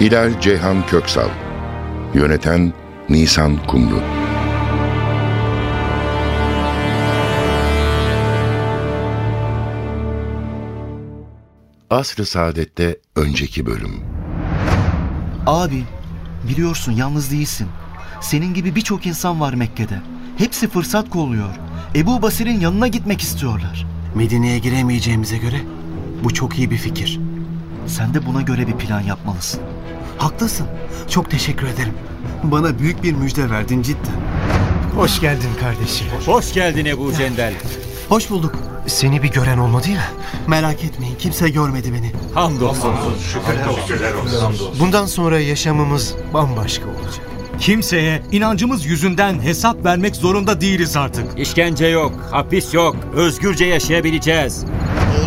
Hilal Ceyhan Köksal Yöneten Nisan Kumru Asr-ı Saadet'te önceki bölüm Abi, biliyorsun yalnız değilsin. Senin gibi birçok insan var Mekke'de. Hepsi fırsat kolluyor. Ebu Basir'in yanına gitmek istiyorlar. Medine'ye giremeyeceğimize göre bu çok iyi bir fikir. Sen de buna göre bir plan yapmalısın. Haklısın. Çok teşekkür ederim. Bana büyük bir müjde verdin cidden. Hoş geldin kardeşim. Hoş geldin Ebu Cendel. Hoş bulduk. Seni bir gören olmadı ya. Merak etmeyin kimse görmedi beni. Hamdolsun. Bundan sonra yaşamımız bambaşka olacak. Kimseye inancımız yüzünden hesap vermek zorunda değiliz artık. İşkence yok, hapis yok. Özgürce yaşayabileceğiz.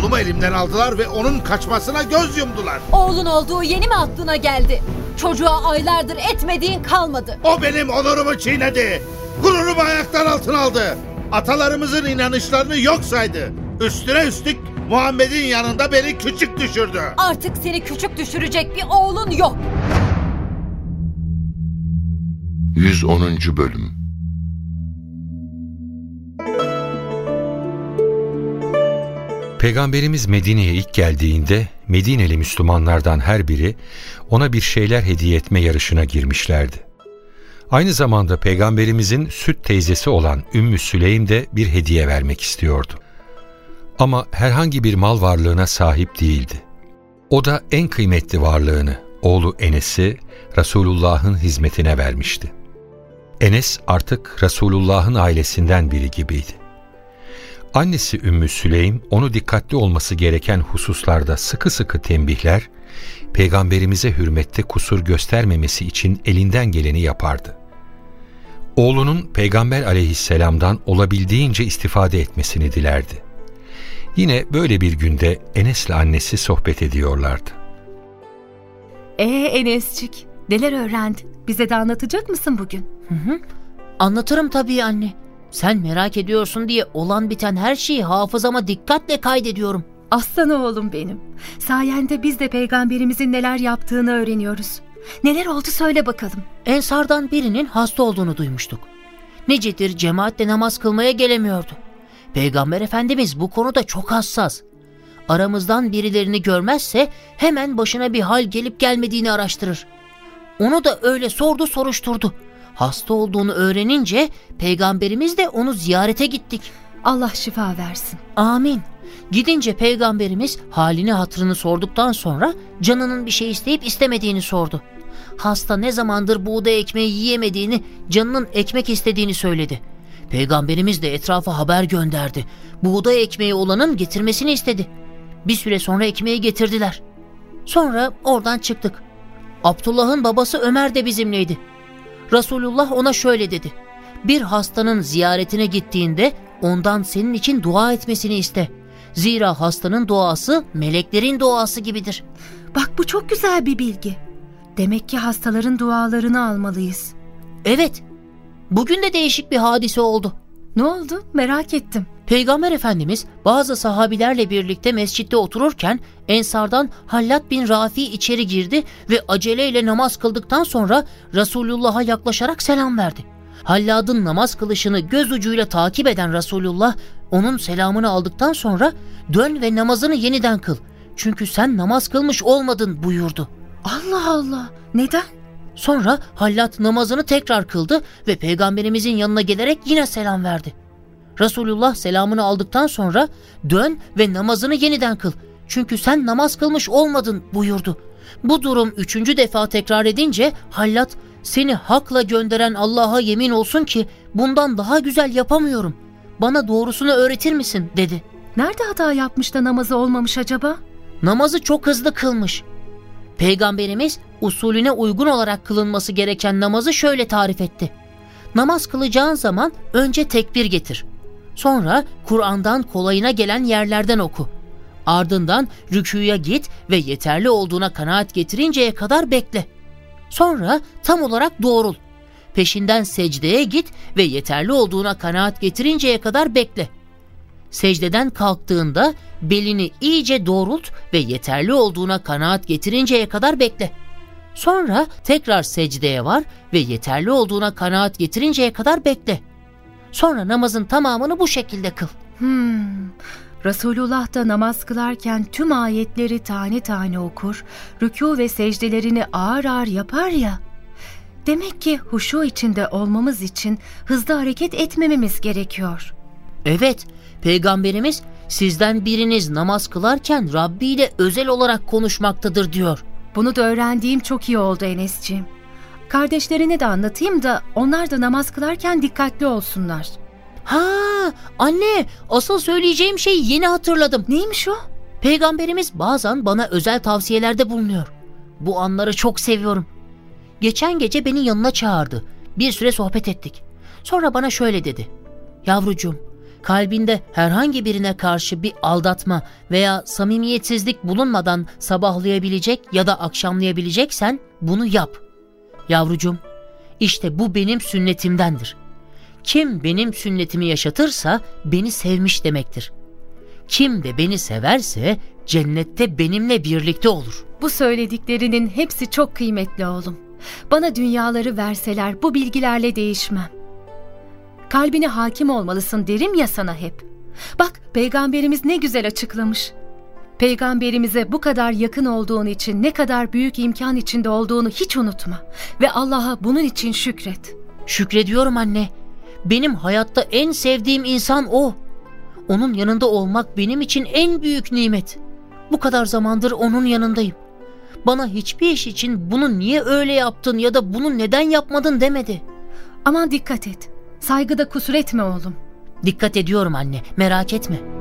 Oğlumu elimden aldılar ve onun kaçmasına göz yumdular. Oğlun olduğu yeni mi aklına geldi? Çocuğa aylardır etmediğin kalmadı. O benim onurumu çiğnedi. Gururumu ayaklar altına aldı. Atalarımızın inanışlarını yok saydı. Üstüne üstlük Muhammed'in yanında beni küçük düşürdü. Artık seni küçük düşürecek bir oğlun yok. 110. Bölüm Peygamberimiz Medine'ye ilk geldiğinde Medineli Müslümanlardan her biri ona bir şeyler hediye etme yarışına girmişlerdi. Aynı zamanda Peygamberimizin süt teyzesi olan Ümmü Süleym de bir hediye vermek istiyordu. Ama herhangi bir mal varlığına sahip değildi. O da en kıymetli varlığını, oğlu Enes'i Resulullah'ın hizmetine vermişti. Enes artık Resulullah'ın ailesinden biri gibiydi. Annesi Ümmü Süleym onu dikkatli olması gereken hususlarda sıkı sıkı tembihler, peygamberimize hürmette kusur göstermemesi için elinden geleni yapardı. Oğlunun peygamber aleyhisselamdan olabildiğince istifade etmesini dilerdi. Yine böyle bir günde Enes'le annesi sohbet ediyorlardı. Ee Enescik, neler öğrendin? Bize de anlatacak mısın bugün? Anlatırım tabii anne. Sen merak ediyorsun diye olan biten her şeyi hafızama dikkatle kaydediyorum. Aslan oğlum benim. Sayende biz de peygamberimizin neler yaptığını öğreniyoruz. Neler oldu söyle bakalım. Ensardan birinin hasta olduğunu duymuştuk. Nicedir cemaatle namaz kılmaya gelemiyordu. Peygamber Efendimiz bu konuda çok hassas. Aramızdan birilerini görmezse hemen başına bir hal gelip gelmediğini araştırır. Onu da öyle sordu soruşturdu. Hasta olduğunu öğrenince peygamberimiz de onu ziyarete gittik. Allah şifa versin. Amin. Gidince peygamberimiz halini hatırını sorduktan sonra canının bir şey isteyip istemediğini sordu. Hasta ne zamandır buğday ekmeği yiyemediğini, canının ekmek istediğini söyledi. Peygamberimiz de etrafa haber gönderdi. Buğday ekmeği olanın getirmesini istedi. Bir süre sonra ekmeği getirdiler. Sonra oradan çıktık. Abdullah'ın babası Ömer de bizimleydi. Resulullah ona şöyle dedi. Bir hastanın ziyaretine gittiğinde ondan senin için dua etmesini iste. Zira hastanın duası meleklerin duası gibidir. Bak bu çok güzel bir bilgi. Demek ki hastaların dualarını almalıyız. Evet. Bugün de değişik bir hadise oldu. Ne oldu? Merak ettim. Peygamber Efendimiz bazı sahabilerle birlikte mescitte otururken Ensardan Hallat bin Rafi içeri girdi ve aceleyle namaz kıldıktan sonra Resulullah'a yaklaşarak selam verdi. Hallad'ın namaz kılışını göz ucuyla takip eden Resulullah onun selamını aldıktan sonra dön ve namazını yeniden kıl. Çünkü sen namaz kılmış olmadın buyurdu. Allah Allah. Neden? Sonra Hallat namazını tekrar kıldı ve peygamberimizin yanına gelerek yine selam verdi. Resulullah selamını aldıktan sonra dön ve namazını yeniden kıl. Çünkü sen namaz kılmış olmadın buyurdu. Bu durum üçüncü defa tekrar edince Hallat seni hakla gönderen Allah'a yemin olsun ki bundan daha güzel yapamıyorum. Bana doğrusunu öğretir misin dedi. Nerede hata yapmış da namazı olmamış acaba? Namazı çok hızlı kılmış. Peygamberimiz usulüne uygun olarak kılınması gereken namazı şöyle tarif etti. Namaz kılacağın zaman önce tekbir getir. Sonra Kur'an'dan kolayına gelen yerlerden oku. Ardından rüküye git ve yeterli olduğuna kanaat getirinceye kadar bekle. Sonra tam olarak doğrul. Peşinden secdeye git ve yeterli olduğuna kanaat getirinceye kadar bekle. Secdeden kalktığında belini iyice doğrult ve yeterli olduğuna kanaat getirinceye kadar bekle. Sonra tekrar secdeye var ve yeterli olduğuna kanaat getirinceye kadar bekle. Sonra namazın tamamını bu şekilde kıl. Hmm. Resulullah da namaz kılarken tüm ayetleri tane tane okur, rükû ve secdelerini ağır ağır yapar ya. Demek ki huşu içinde olmamız için hızlı hareket etmememiz gerekiyor. Evet, Peygamberimiz sizden biriniz namaz kılarken Rabbi ile özel olarak konuşmaktadır diyor. Bunu da öğrendiğim çok iyi oldu Enes'ciğim. Kardeşlerine de anlatayım da onlar da namaz kılarken dikkatli olsunlar. Ha, anne, asıl söyleyeceğim şeyi yeni hatırladım. Neymiş o? Peygamberimiz bazen bana özel tavsiyelerde bulunuyor. Bu anları çok seviyorum. Geçen gece beni yanına çağırdı. Bir süre sohbet ettik. Sonra bana şöyle dedi. Yavrucuğum, kalbinde herhangi birine karşı bir aldatma veya samimiyetsizlik bulunmadan sabahlayabilecek ya da akşamlayabileceksen bunu yap. Yavrucuğum, işte bu benim sünnetimdendir. Kim benim sünnetimi yaşatırsa beni sevmiş demektir. Kim de beni severse cennette benimle birlikte olur. Bu söylediklerinin hepsi çok kıymetli oğlum. Bana dünyaları verseler bu bilgilerle değişmem. Kalbine hakim olmalısın derim ya sana hep. Bak peygamberimiz ne güzel açıklamış. Peygamberimize bu kadar yakın olduğun için ne kadar büyük imkan içinde olduğunu hiç unutma. Ve Allah'a bunun için şükret. Şükrediyorum anne. Benim hayatta en sevdiğim insan o. Onun yanında olmak benim için en büyük nimet. Bu kadar zamandır onun yanındayım. Bana hiçbir iş için bunu niye öyle yaptın ya da bunu neden yapmadın demedi. Aman dikkat et. Saygıda kusur etme oğlum. Dikkat ediyorum anne, merak etme.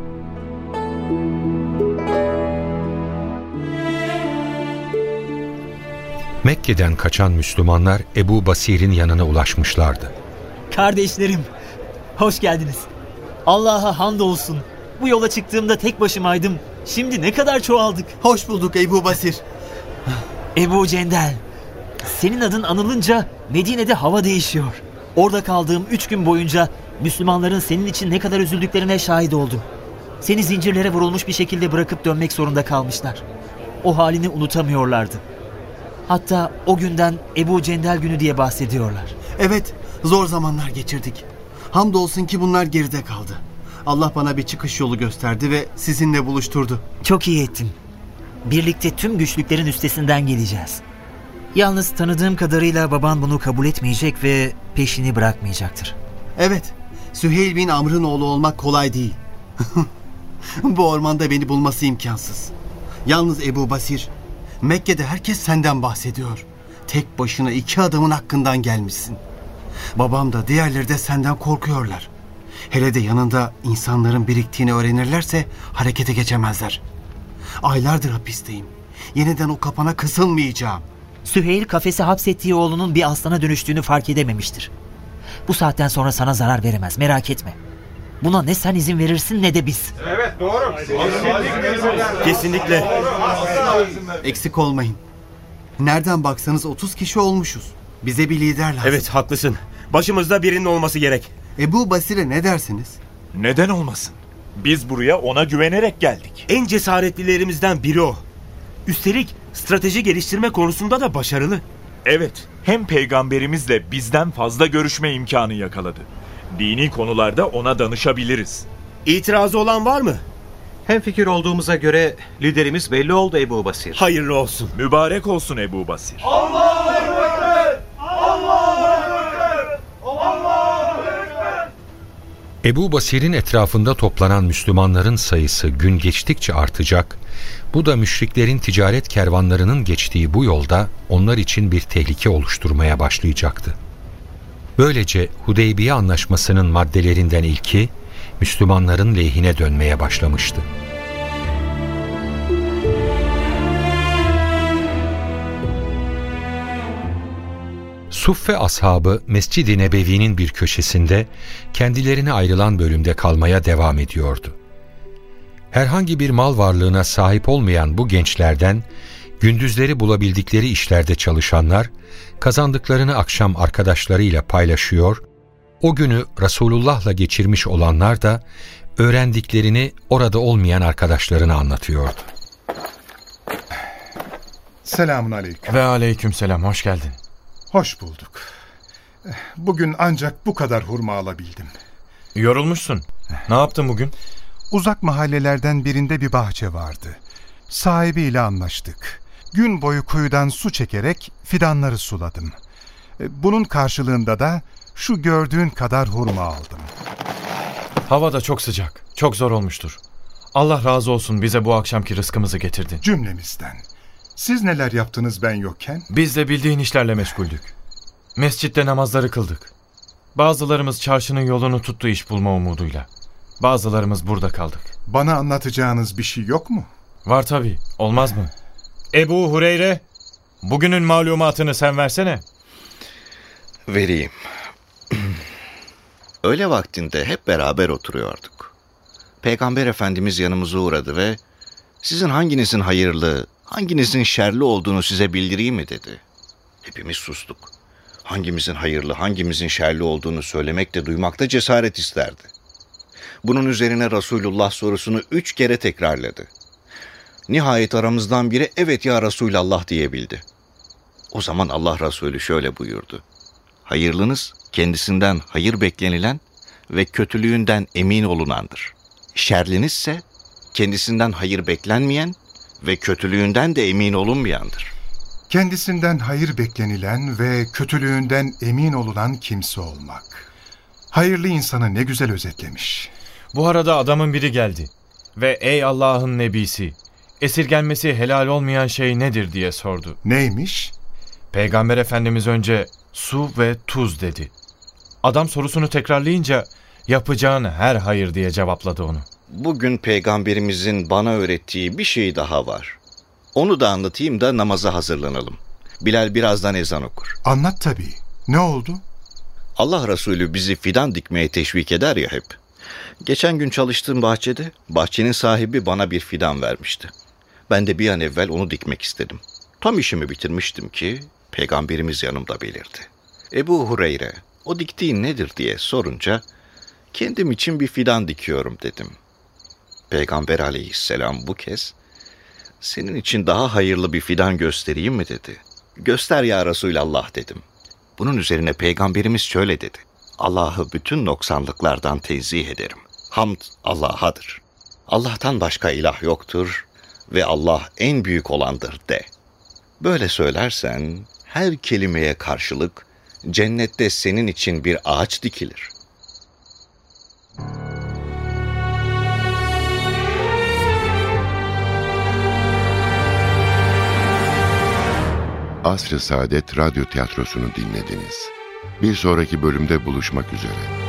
Mekke'den kaçan Müslümanlar Ebu Basir'in yanına ulaşmışlardı. Kardeşlerim, hoş geldiniz. Allah'a hamdolsun. Bu yola çıktığımda tek başımaydım. Şimdi ne kadar çoğaldık. Hoş bulduk Ebu Basir. Ebu Cendel. Senin adın anılınca Medine'de hava değişiyor. Orada kaldığım üç gün boyunca Müslümanların senin için ne kadar üzüldüklerine şahit oldum. Seni zincirlere vurulmuş bir şekilde bırakıp dönmek zorunda kalmışlar. O halini unutamıyorlardı. Hatta o günden Ebu Cendel günü diye bahsediyorlar. Evet, zor zamanlar geçirdik. Hamdolsun ki bunlar geride kaldı. Allah bana bir çıkış yolu gösterdi ve sizinle buluşturdu. Çok iyi ettin. Birlikte tüm güçlüklerin üstesinden geleceğiz. Yalnız tanıdığım kadarıyla baban bunu kabul etmeyecek ve peşini bırakmayacaktır. Evet, Süheyl bin Amr'ın oğlu olmak kolay değil. Bu ormanda beni bulması imkansız. Yalnız Ebu Basir, Mekke'de herkes senden bahsediyor. Tek başına iki adamın hakkından gelmişsin. Babam da diğerleri de senden korkuyorlar. Hele de yanında insanların biriktiğini öğrenirlerse harekete geçemezler. Aylardır hapisteyim. Yeniden o kapana kısılmayacağım. Süheyl kafese hapsettiği oğlunun bir aslana dönüştüğünü fark edememiştir. Bu saatten sonra sana zarar veremez merak etme. Buna ne sen izin verirsin ne de biz. Evet doğru. Kesinlikle. Eksik olmayın. Nereden baksanız 30 kişi olmuşuz. Bize bir lider lazım. Evet haklısın. Başımızda birinin olması gerek. Ebu Basir'e ne dersiniz? Neden olmasın? Biz buraya ona güvenerek geldik. En cesaretlilerimizden biri o. Üstelik strateji geliştirme konusunda da başarılı. Evet, hem peygamberimizle bizden fazla görüşme imkanı yakaladı. Dini konularda ona danışabiliriz. İtirazı olan var mı? Hem fikir olduğumuza göre liderimiz belli oldu Ebu Basir. Hayırlı olsun. Mübarek olsun Ebu Basir. Allahu Ekber! Allahu Ekber! Allahu Ekber! Ebu Basir'in etrafında toplanan Müslümanların sayısı gün geçtikçe artacak, bu da müşriklerin ticaret kervanlarının geçtiği bu yolda onlar için bir tehlike oluşturmaya başlayacaktı. Böylece Hudeybiye Anlaşması'nın maddelerinden ilki Müslümanların lehine dönmeye başlamıştı. Suffe ashabı Mescid-i Nebevi'nin bir köşesinde kendilerine ayrılan bölümde kalmaya devam ediyordu. Herhangi bir mal varlığına sahip olmayan bu gençlerden gündüzleri bulabildikleri işlerde çalışanlar kazandıklarını akşam arkadaşlarıyla paylaşıyor, o günü Resulullah'la geçirmiş olanlar da öğrendiklerini orada olmayan arkadaşlarına anlatıyordu. Selamun aleyküm. Ve aleyküm selam, hoş geldin. Hoş bulduk. Bugün ancak bu kadar hurma alabildim. Yorulmuşsun. Ne yaptın bugün? Uzak mahallelerden birinde bir bahçe vardı. Sahibiyle anlaştık. Gün boyu kuyudan su çekerek fidanları suladım. Bunun karşılığında da şu gördüğün kadar hurma aldım. Hava da çok sıcak. Çok zor olmuştur. Allah razı olsun bize bu akşamki rızkımızı getirdin. Cümlemizden. Siz neler yaptınız ben yokken? Biz de bildiğin işlerle meşguldük. Mescitte namazları kıldık. Bazılarımız çarşının yolunu tuttu iş bulma umuduyla. Bazılarımız burada kaldık. Bana anlatacağınız bir şey yok mu? Var tabii. Olmaz mı? Ebu Hureyre, bugünün malumatını sen versene. Vereyim. Öğle vaktinde hep beraber oturuyorduk. Peygamber Efendimiz yanımıza uğradı ve sizin hanginizin hayırlı, hanginizin şerli olduğunu size bildireyim mi dedi. Hepimiz sustuk. Hangimizin hayırlı, hangimizin şerli olduğunu söylemek de duymakta cesaret isterdi. Bunun üzerine Resulullah sorusunu üç kere tekrarladı. Nihayet aramızdan biri evet ya Resulallah diyebildi. O zaman Allah Resulü şöyle buyurdu. Hayırlınız kendisinden hayır beklenilen ve kötülüğünden emin olunandır. Şerlinizse kendisinden hayır beklenmeyen ve kötülüğünden de emin olunmayandır. Kendisinden hayır beklenilen ve kötülüğünden emin olunan kimse olmak. Hayırlı insanı ne güzel özetlemiş. Bu arada adamın biri geldi ve ey Allah'ın nebisi esirgenmesi helal olmayan şey nedir diye sordu. Neymiş? Peygamber Efendimiz önce su ve tuz dedi. Adam sorusunu tekrarlayınca yapacağın her hayır diye cevapladı onu. Bugün peygamberimizin bana öğrettiği bir şey daha var. Onu da anlatayım da namaza hazırlanalım. Bilal birazdan ezan okur. Anlat tabii. Ne oldu? Allah Resulü bizi fidan dikmeye teşvik eder ya hep. Geçen gün çalıştığım bahçede bahçenin sahibi bana bir fidan vermişti. Ben de bir an evvel onu dikmek istedim. Tam işimi bitirmiştim ki peygamberimiz yanımda belirdi. Ebu Hureyre o diktiğin nedir diye sorunca kendim için bir fidan dikiyorum dedim. Peygamber aleyhisselam bu kez senin için daha hayırlı bir fidan göstereyim mi dedi. Göster ya Resulallah dedim. Bunun üzerine peygamberimiz şöyle dedi. Allah'ı bütün noksanlıklardan tenzih ederim. Hamd Allah'adır. Allah'tan başka ilah yoktur ve Allah en büyük olandır de. Böyle söylersen her kelimeye karşılık cennette senin için bir ağaç dikilir. Asr-ı Saadet Radyo Tiyatrosu'nu dinlediniz. Bir sonraki bölümde buluşmak üzere.